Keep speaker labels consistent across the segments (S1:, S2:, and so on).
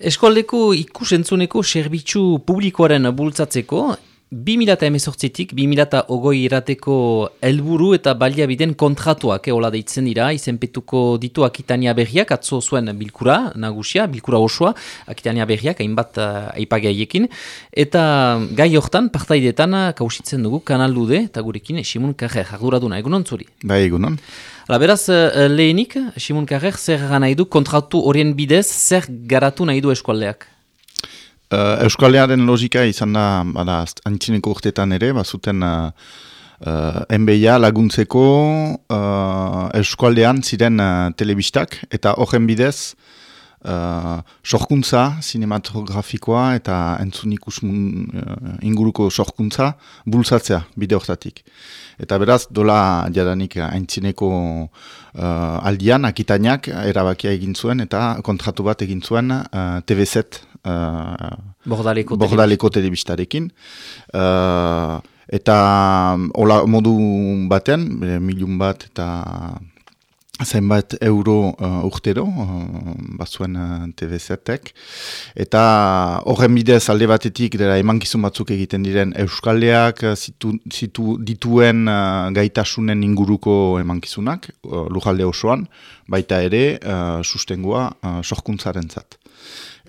S1: Eskualdeko ikusentzuneko serbitzu publikoaren bultzatzeko, 2018-tik 2008 irateko helburu eta baliabiden kontratuak eola eh, deitzen dira, izenpetuko ditu Akitania berriak, atzo zuen bilkura nagusia, bilkura osoa, Akitania berriak, hainbat uh, eta gai hortan, partaidetan, kausitzen dugu, kanaldude, eta gurekin, Simun Karrer, arduraduna, egunon zuri?
S2: Bai, egunon.
S1: La beraz, uh, lehenik, Simun Karrer, zer nahi du kontratu horien bidez, zer garatu nahi du eskualdeak?
S2: Uh, Euskalearen logika izan da, bada, antzineko urtetan ere, bazuten uh, uh, MBA laguntzeko uh, Euskaldean ziren uh, telebistak, eta horren bidez, uh, sorkuntza, sinematografikoa eta entzunik uh, inguruko sorkuntza bultzatzea bide hortatik. Eta beraz, dola jadanik haintzineko uh, aldian, akitainak, erabakia egin zuen, eta kontratu bat egin zuen uh, TV7 uh,
S1: bordaleko,
S2: bordaleko telebistarekin. Uh, eta hola modu batean, milun bat eta zenbat euro uh, urtero, uh, bazuen uh, TV-zetek. Eta horren bidez alde batetik, dira emankizun batzuk egiten diren Euskaldeak zitu, zitu dituen uh, gaitasunen inguruko emankizunak, uh, lujalde osoan, baita ere uh, sustengoa uh, sorkuntzaren zat.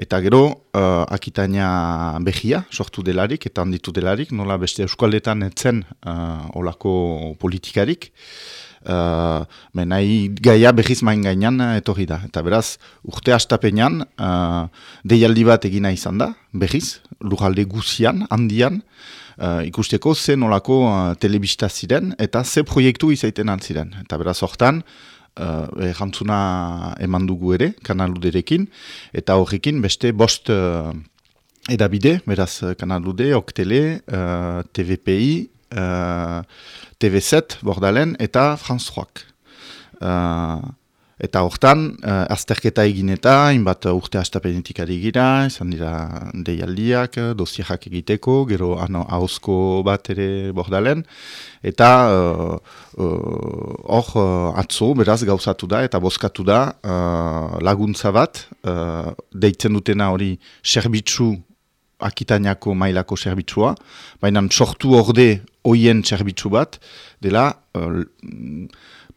S2: Eta gero, uh, akitaina behia, sortu delarik, eta handitu delarik, nola beste Euskaldetan etzen uh, olako politikarik, uh, menai gaia behiz main gainan etorri da. Eta beraz, urte astapenean, uh, deialdi bat egina izan da, behiz, lujalde guzian, handian, uh, ikusteko ze nolako uh, telebista ziren, eta ze proiektu izaiten ziren. Eta beraz, hortan, uh, jantzuna eman dugu ere, kanaluderekin, eta horrekin beste bost uh, edabide, beraz, kanalude, oktele, uh, TVPI, uh, TV7 bordalen eta France 3. Uh, eta hortan, uh, azterketa egin eta, inbat urte astapenetik ari gira, izan dira deialdiak, dosierak egiteko, gero ano, hausko bat ere bordalen, eta hor uh, uh, atzo, beraz, gauzatu da, eta bozkatu da uh, laguntza bat, uh, deitzen dutena hori serbitzu akitainako mailako zerbitzua, baina sortu orde oien zerbitzu bat, dela uh,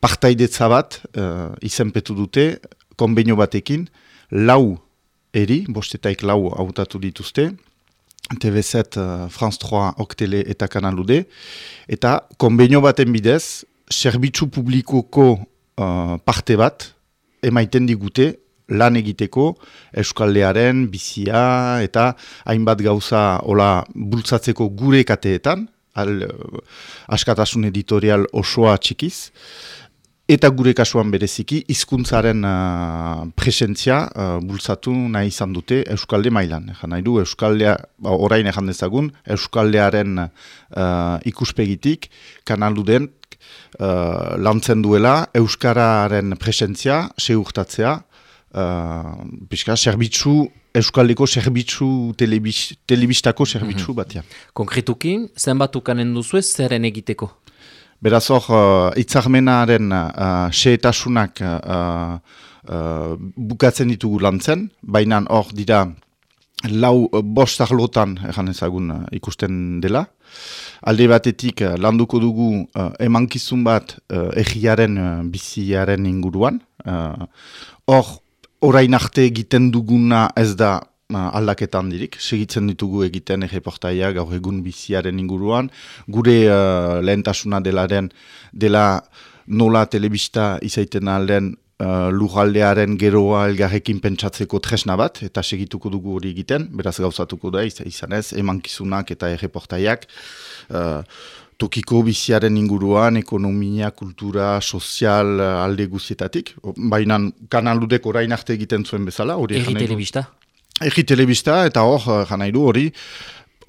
S2: partaidetza bat uh, izenpetu dute, konbenio batekin, lau eri, bostetaik lau hautatu dituzte, TV7, uh, France 3, Oktele eta Kanalude, eta konbenio baten bidez, zerbitzu publikoko uh, parte bat, emaiten digute, lan egiteko Euskaldearen bizia eta hainbat gauza hola bultzatzeko gure kateetan, al, askatasun editorial osoa txikiz, eta gure kasuan bereziki hizkuntzaren uh, presentzia uh, bultzatu nahi izan dute Euskalde mailan. Ejan nahi du, Euskaldea, ba, orain ejan dezagun, Euskaldearen uh, ikuspegitik, kanalu den, Uh, lantzen duela Euskararen presentzia, seurtatzea, uh, zerbitzu, Euskaldeko zerbitzu, telebistako zerbitzu mm -hmm. batia.
S1: Konkretukin, zenbat ukanen duzu ez zerren egiteko?
S2: Beraz hor, uh, itzarmenaren uh, seetasunak uh, uh, bukatzen ditugu lantzen, baina hor dira lau uh, bost arlotan ezagun uh, ikusten dela. Alde batetik uh, landuko dugu uh, emankizun bat uh, egiaren uh, biziaren inguruan. Hor, uh, orain arte egiten duguna ez da aldaketan dirik, segitzen ditugu egiten erreportaia gaur egun biziaren inguruan, gure uh, lehentasuna delaren dela nola telebista izaiten alden uh, lujaldearen geroa elgarrekin pentsatzeko tresna bat, eta segituko dugu hori egiten, beraz gauzatuko da, izan ez, emankizunak eta erreportaiak, uh, tokiko biziaren inguruan, ekonomia, kultura, sozial, alde guzietatik. Baina kanaludek orain arte egiten zuen bezala.
S1: Eri telebista?
S2: Eri telebista, eta hor, janai du, hori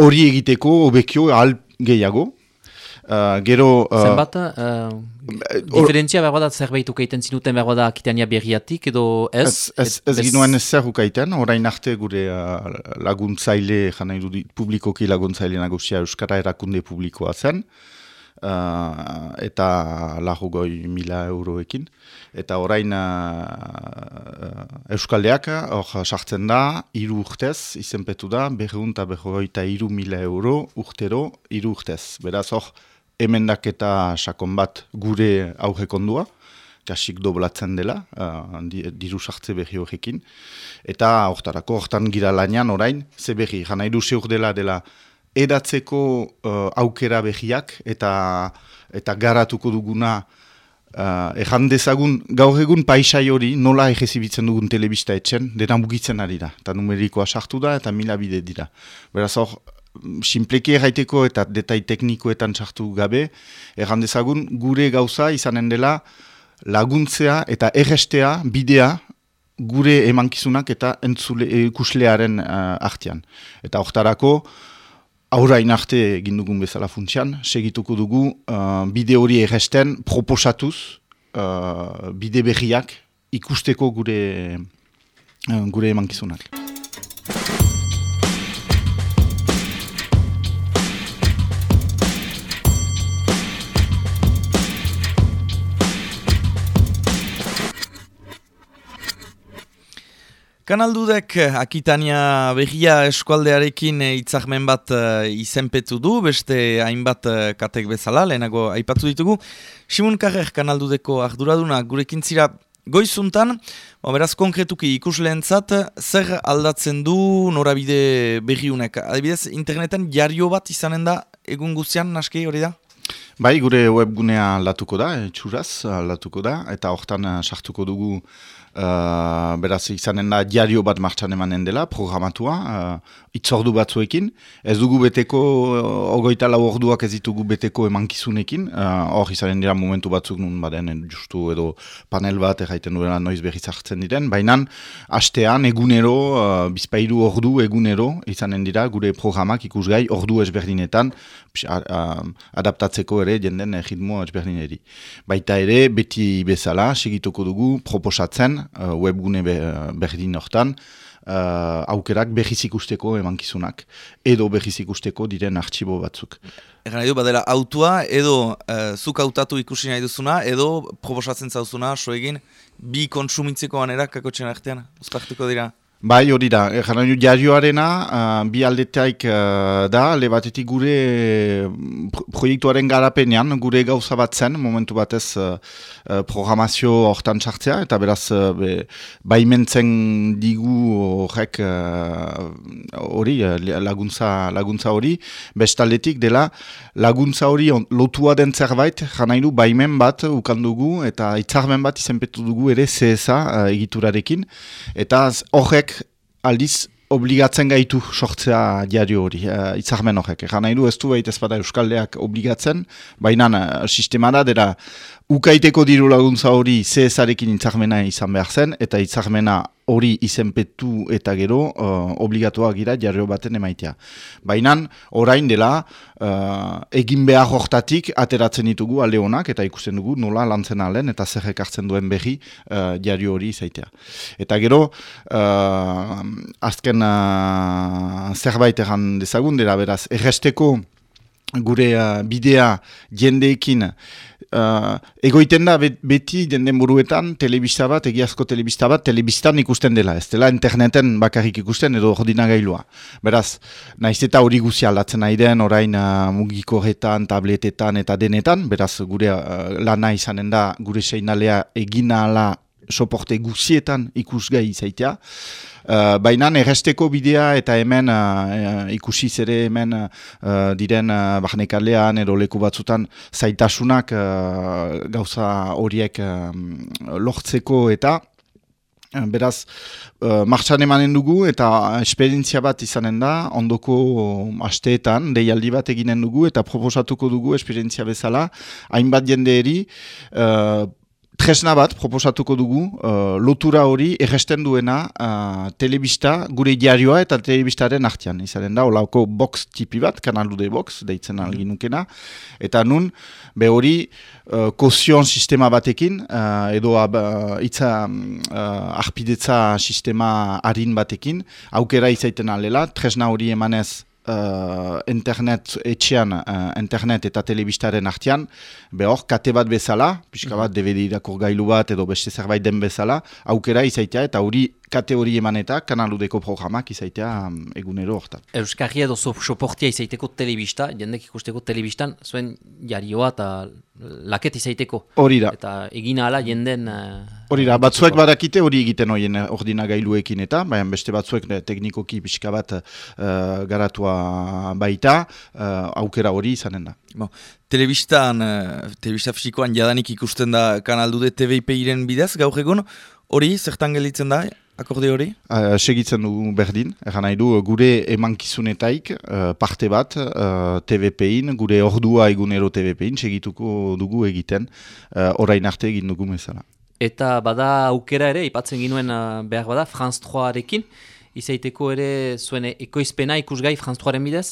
S2: hori egiteko obekio al gehiago. Uh, gero...
S1: Uh, Zenbat, uh, diferentzia behar bada zerbait ukaiten zinuten behar bada akitania berriatik edo ez?
S2: Ez, ez, ez ginoen ez zer ukaiten, orain arte gure uh, laguntzaile, jana irudi, publikoki laguntzaile nagusia Euskara erakunde publikoa zen. Uh, eta lagugoi mila euroekin. Eta orain uh, Euskaldeak hor sartzen da, hiru urtez, izenpetu da, berreun eta berroita hiru mila euro urtero hiru urtez. Beraz hor, emendak eta sakon bat gure aurrekondua, kasik doblatzen dela, uh, diru sartze berri horrekin. Eta hortarako, hortan gira lanian orain, ze berri, jana iluseur dela dela edatzeko uh, aukera behiak eta eta garatuko duguna uh, erran dezagun gaur egun paisai hori nola egezibitzen dugun telebista etxen, dena mugitzen ari da. Eta numerikoa sartu da eta mila bide dira. Beraz hor, simpleki erraiteko eta detai teknikoetan sartu gabe, erran dezagun gure gauza izanen dela laguntzea eta errestea bidea gure emankizunak eta entzule, ikuslearen uh, artean. Eta hortarako, aurain arte egin dugun bezala funtsian, segituko dugu uh, bide hori erresten proposatuz uh, bide berriak ikusteko gure, uh, gure emankizunak.
S3: Kanaldudek eh, Akitania begia eskualdearekin eh, itzakmen bat uh, izenpetu du, beste hainbat uh, katek bezala, lehenago aipatzu ditugu. Simun Karrer kanaldudeko arduraduna gurekin zira goizuntan, ba, beraz konkretuki ikusleentzat zer aldatzen du norabide begiunek? Adibidez, interneten jario bat izanen da egun guztian, naski hori da?
S2: Bai, gure webgunea aldatuko da, txuraz aldatuko da, eta hortan sartuko dugu Uh, beraz izanen da diario bat martxan emanen dela, programatua, uh, itzordu batzuekin. Ez dugu beteko, uh, ogoita lau orduak ez ditugu beteko emankizunekin. Hor uh, izanen dira momentu batzuk nun baden, justu edo panel bat erraiten duela noiz berriz hartzen diren. Baina, hastean egunero, uh, bizpairu ordu egunero izanen dira gure programak ikusgai ordu ezberdinetan adaptatzeko ere jenden ritmo ezberdineri. Baita ere, beti bezala, segituko dugu, proposatzen, uh, webgune be, berdin hortan, uh, aukerak behiz ikusteko emankizunak, edo behiz ikusteko diren artxibo batzuk.
S3: Egan du, badela autua, edo uh, zuk autatu ikusi nahi duzuna, edo proposatzen zauzuna, so egin, bi kontsumitzeko manera kakotxen artean, uzpartuko dira?
S2: Bai, hori da. Jarrainu jarioarena, uh, bi aldetaik uh, da, lebatetik gure proiektuaren garapenean, gure gauza bat zen, momentu batez uh, programazio hortan txartzea, eta beraz, uh, be, baimentzen digu horrek hori, laguntza, laguntza hori, bestaldetik dela, laguntza hori lotua den zerbait, jarrainu baimen bat ukandugu, eta itzarmen bat izenpetu dugu ere CSA uh, egiturarekin, eta horrek aldiz obligatzen gaitu sortzea diario hori, uh, itzarmen horrek. Egan nahi du ez du behit ez bada Euskaldeak obligatzen, baina uh, sistema da, dira ukaiteko diru laguntza hori CSarekin itzarmena izan behar zen, eta itzarmena hori izenpetu eta gero uh, obligatua gira jarrio baten emaitea. Baina orain dela uh, egin behar hortatik ateratzen ditugu alde honak eta ikusten dugu nola lantzen alen eta zer ekartzen duen berri uh, jarrio hori izaitea. Eta gero uh, azken uh, zerbait egan dezagun dela beraz erresteko gure uh, bidea jendeekin uh, egoiten da beti den buruetan telebista bat, egiazko telebista bat, telebistan ikusten dela, ez dela interneten bakarrik ikusten edo ordinagailua. Beraz, naiz eta hori guzia aldatzen nahi den, orain uh, mugikoretan, tabletetan eta denetan, beraz, gure uh, lana izanen da, gure seinalea egina ala soporte guzietan ikusgai izaitea. Uh, Baina erresteko bidea eta hemen uh, ikusi zere hemen uh, diren uh, bahnekalean edo leku batzutan zaitasunak gauza horiek lortzeko eta Beraz, uh, martxan emanen dugu eta esperientzia bat izanen da, ondoko asteetan, deialdi bat eginen dugu eta proposatuko dugu esperientzia bezala, hainbat jende eri, tresna bat proposatuko dugu, uh, lotura hori erresten duena uh, telebista, gure diarioa eta telebistaren artean. Izaren da, olako box tipi bat, kanalude box, deitzen mm. algin nukena. Eta nun, be hori, uh, kozion sistema batekin, uh, edo uh, itza uh, arpidetza sistema harin batekin, aukera izaiten alela, tresna hori emanez uh, internet etxean, uh, internet eta telebistaren artean, behor, kate bat bezala, pixka bat, -hmm. DVD irakur gailu bat edo beste zerbait den bezala, aukera izaitea eta hori kate hori eman eta kanaludeko programak izaitea um, egunero hortan.
S1: Euskarri edo soportia izaiteko telebista, jendek ikusteko telebistan, zuen jarioa eta laket izaiteko.
S2: Hori da.
S1: Eta egina ala jenden...
S2: Hori da, batzuek badakite hori egiten horien ordinagailuekin eta, baina beste batzuek teknikoki pixka bat uh, garatua baita, uh, aukera hori izanen da.
S3: Bo, telebistan, uh, telebista fisikoan jadanik ikusten da kanaldude TVIP-iren bidez, gaur egun, hori zertan gelditzen da, akorde hori?
S2: Uh, segitzen du berdin, eran nahi du, gure emankizunetaik uh, parte bat uh, TVP-in, gure ordua egunero TVP-in, segituko dugu egiten, uh, orain arte egin dugu mezala.
S1: Eta bada aukera ere, ipatzen ginuen uh, behar bada, Franz 3-arekin, izaiteko ere zuen ekoizpena ikusgai Franz 3-aren bidez?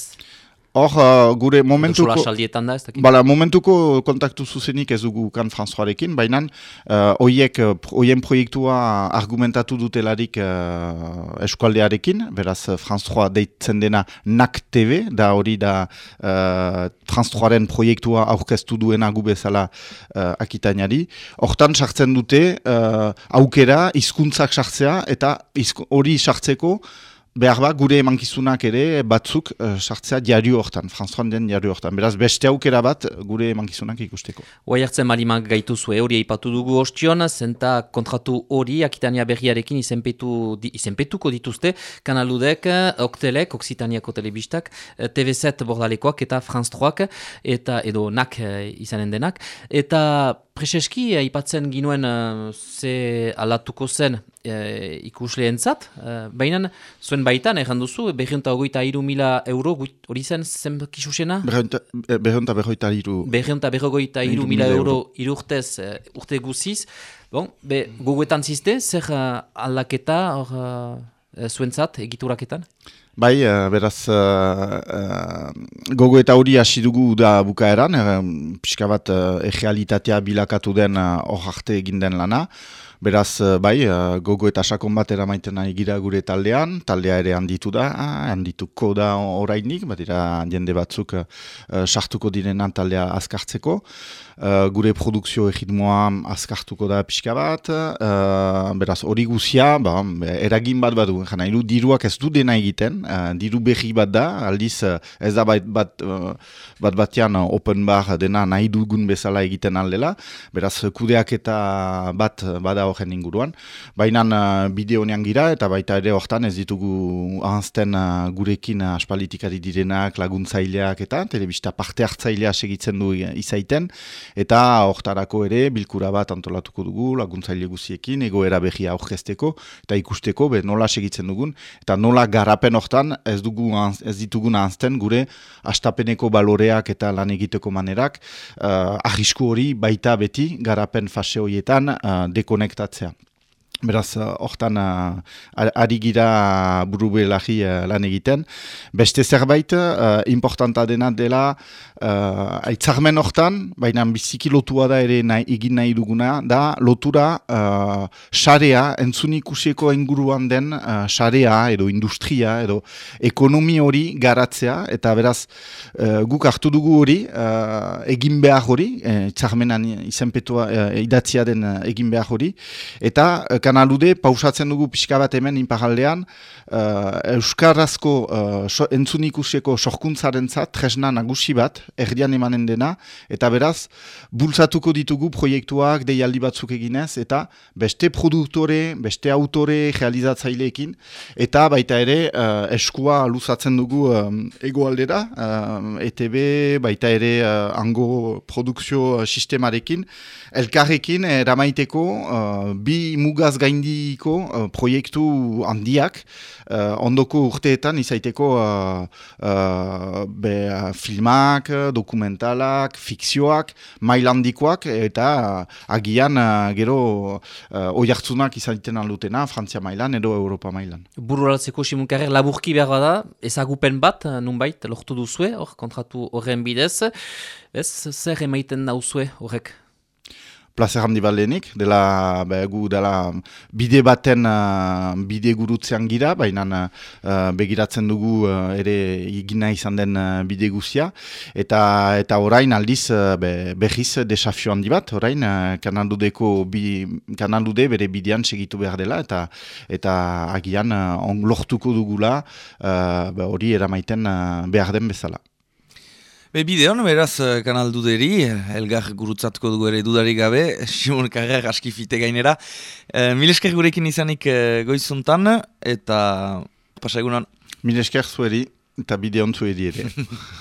S2: Hor, uh, gure momentuko...
S1: da, ez
S2: Bala, momentuko kontaktu zuzenik ez dugu kan Françoarekin, baina uh, oiek, uh, oien proiektua argumentatu dutelarik uh, eskualdearekin, beraz Françoa deitzen dena NAC TV, da hori da uh, Françoaren proiektua aurkeztu duena gu bezala uh, akitainari. Hortan sartzen dute uh, aukera, hizkuntzak sartzea, eta hori sartzeko, behar ba, gure emankizunak ere batzuk uh, sartzea diario hortan, Franzroan den diario hortan. Beraz, beste aukera bat gure emankizunak ikusteko.
S1: Hoa jartzen malimak gaitu zue, hori eipatu dugu ostion, zenta kontratu hori, Akitania berriarekin izenpetu, di, izenpetuko dituzte, kanaludek, Oktelek, Oksitaniako telebistak, TV7 bordalekoak eta Franz 3 eta edo NAK izanen denak. Eta Prezeski, aipatzen ginuen uh, ze alatuko zen uh, ikusleentzat, uh, baina zuen baitan, erran duzu, berriunta ogoita iru mila euro, hori zen zen kisusena?
S2: Berriunta berroita iru.
S1: Berriunta berrogoita iru mila euro irurtez uh, urte guziz. Bon, be, goguetan ziste, zer uh, aldaketa or, uh, zuentzat egituraketan?
S2: Bai, uh, beraz, uh, gogo eta hori hasi dugu da bukaeran, uh, pixka bat uh, egealitatea bilakatu den hor arte egin den lana. Beraz, bai, gogo eta sakon bat eramaiten nahi gira gure taldean, taldea ere handitu da, handituko da orainik, bat dira jende batzuk sartuko direnan taldea azkartzeko. Gure produkzio egitmoa azkartuko da pixka bat, beraz hori guzia, ba, eragin bat badu, jana, iru diruak ez du dena egiten, uh, diru behi bat da, aldiz ez da bat, bat, uh, bat batean open bar dena nahi dugun bezala egiten aldela, beraz kudeak eta bat bada horren inguruan, baina uh, bideo nean gira eta baita ere hortan ez ditugu ahazten uh, gurekin uh, aspalitikari direnak, laguntzaileak eta telebista parte hartzailea segitzen du izaiten, Eta hortarako ere bilkura bat antolatuko dugu laguntzaile guziekin egoera behia aurkezteko eta ikusteko be nola segitzen dugun eta nola garapen hortan ez dugu ez ditugun anzten gure astapeneko baloreak eta lan egiteko manerak uh, arrisku hori baita beti garapen fase horietan uh, dekonektatzea. Beraz, eh, hortan uh, ari gira burube lahi uh, lan egiten. Beste zerbait, uh, importanta dena dela, uh, aitzarmen hortan, baina biziki lotua da ere nahi, egin nahi duguna, da lotura uh, entzun ikusiko inguruan den uh, edo industria edo ekonomi hori garatzea, eta beraz, uh, guk hartu dugu hori, uh, egin behar hori, aitzarmenan uh, izenpetua uh, idatzia den uh, egin behar hori, eta kanalude, pausatzen dugu pixka bat hemen inpagaldean, uh, Euskarazko uh, so, entzun ikusiko sorkuntzaren zat, tresna nagusi bat, erdian emanen dena, eta beraz, bultzatuko ditugu proiektuak deialdi batzuk eginez, eta beste produktore, beste autore realizatzaileekin, eta baita ere, uh, eskua luzatzen dugu um, egoaldera, uh, ETB, baita ere, uh, ango produkzio sistemarekin, elkarrekin, eramaiteko, uh, bi mugaz gaindiko uh, proiektu handiak, uh, ondoko urteetan izaiteko uh, uh, be, filmak, dokumentalak, fikzioak, mailandikoak, eta agian gero uh, oi hartzunak izaiten aldutena, Frantzia mailan edo Europa mailan.
S1: Bururatzeko simunkarrer laburki behar da, ezagupen bat, nunbait, lortu duzue, hor kontratu horren bidez, ez, zer emaiten dauzue horrek?
S2: Plazer handi balenik, dela, be, gu dela bide baten uh, bide gurutzean gira, baina uh, begiratzen dugu uh, ere igina izan den uh, bide guzia, eta eta orain aldiz uh, be, behiz desafio handi bat, orain uh, kanaldudeko bi, kanalude bere bidean segitu behar dela, eta eta agian uh, lortuko dugula uh, hori eramaiten uh, behar den bezala.
S3: Be bideon, beraz, eh, kanal duderi, elgar gurutzatuko dugu ere dudari gabe, Simon Karrer askifite gainera. E, Milesker gurekin izanik e, goizuntan, eta pasaigunan.
S2: Milesker zueri, eta bideon zueri ere.